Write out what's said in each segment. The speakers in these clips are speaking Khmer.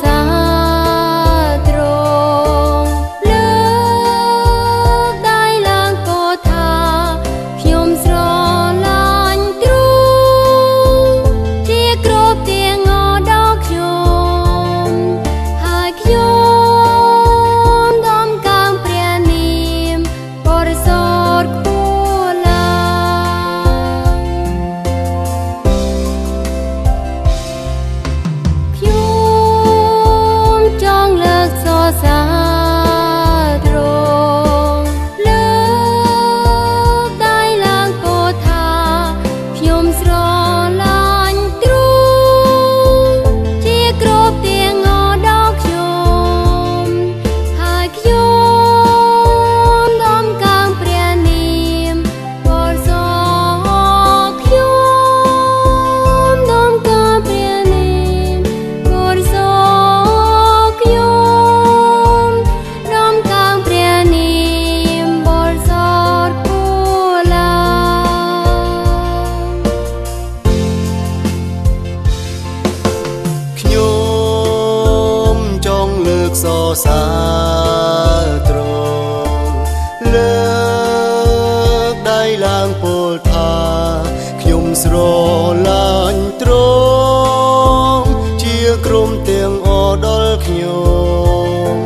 ស សើរត្រង់លើកដៃឡើងពោលថាខ្ញុំស្រឡាញ់ត្រង់ជាក្រុមទាំងអដល់ខ្ញុំ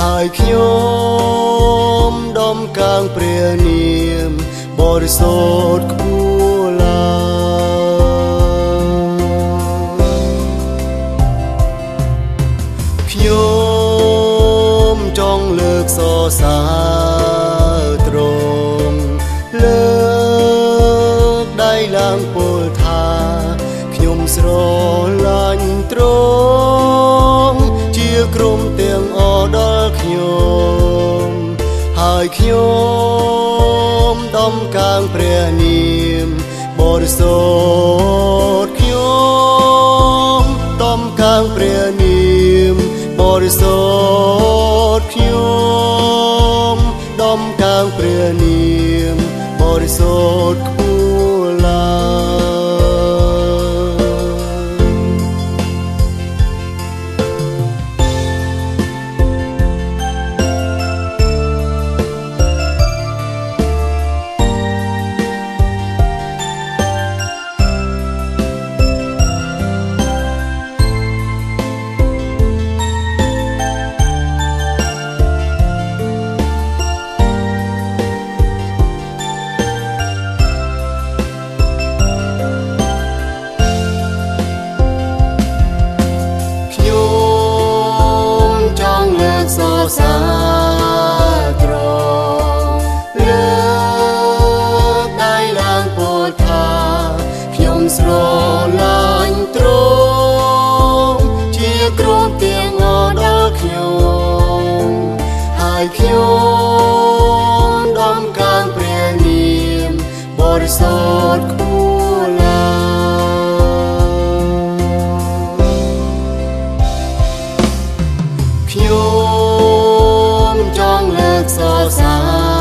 ហើយខ្ញុំដំកាងព្រះនាមបរិសុទ្ធខ្ព សរសើរត្រង់លើកដៃឡើងពោលថាខ្ញុំស្រឡាញ់ត្រង់ជាក្រុមទាំងអដល់ខ្ញុំហើយខ្ញុំដំកាងព្រះនាមបរិសុទ្ធខ្ញុំដំកាងព្រះនាមបរិសុទ្ធខ្ញុំដំ កើងព្រះនាមបរិសុទ្ធ សាត្រង់លើកដៃឡើងពោលថាខ្ញុំស្រឡាញ់ត្រង់ជាក្រុមទាំងអដល់ខ្ញុំហើយខ្ញុំដំកាងព្រះនាមបរិសុទ្ធខ្ពស់ឡើខ្ញុំ so xa